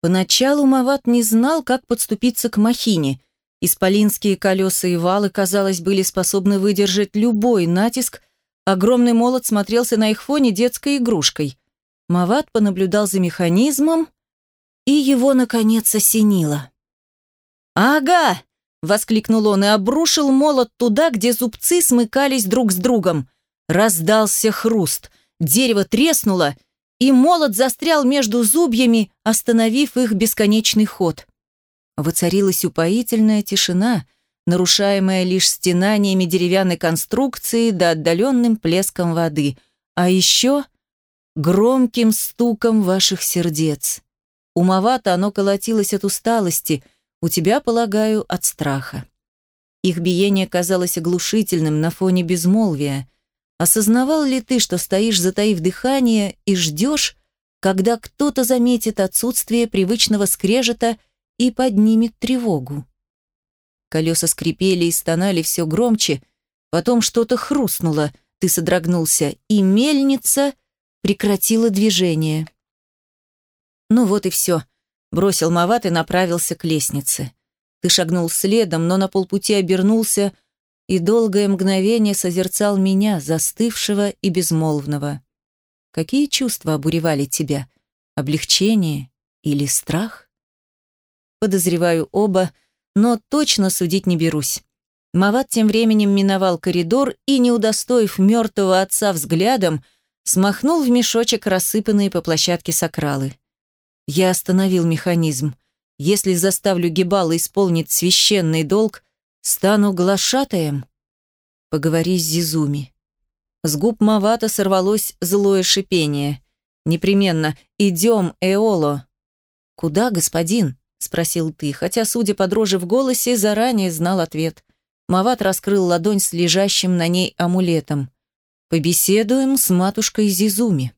Поначалу Мават не знал, как подступиться к махине. Исполинские колеса и валы, казалось, были способны выдержать любой натиск. Огромный молот смотрелся на их фоне детской игрушкой. Мават понаблюдал за механизмом, и его, наконец, осенило. «Ага!» — воскликнул он и обрушил молот туда, где зубцы смыкались друг с другом. Раздался хруст. Дерево треснуло, и молот застрял между зубьями, остановив их бесконечный ход. Воцарилась упоительная тишина, нарушаемая лишь стенаниями деревянной конструкции да отдаленным плеском воды, а еще громким стуком ваших сердец. Умовато оно колотилось от усталости, у тебя, полагаю, от страха. Их биение казалось оглушительным на фоне безмолвия. Осознавал ли ты, что стоишь, затаив дыхание, и ждешь, когда кто-то заметит отсутствие привычного скрежета и поднимет тревогу? Колеса скрипели и стонали все громче, потом что-то хрустнуло, ты содрогнулся, и мельница прекратила движение. Ну вот и все. Бросил Мават и направился к лестнице. Ты шагнул следом, но на полпути обернулся — и долгое мгновение созерцал меня, застывшего и безмолвного. Какие чувства обуревали тебя? Облегчение или страх? Подозреваю оба, но точно судить не берусь. Мават тем временем миновал коридор и, не удостоив мертвого отца взглядом, смахнул в мешочек рассыпанные по площадке сакралы. Я остановил механизм. Если заставлю Гибала исполнить священный долг, Стану глашатаем? Поговори с Зизуми. С губ Мавата сорвалось злое шипение. Непременно. Идем, Эоло. Куда, господин? Спросил ты, хотя, судя по дрожи в голосе, заранее знал ответ. Мават раскрыл ладонь с лежащим на ней амулетом. Побеседуем с матушкой Зизуми.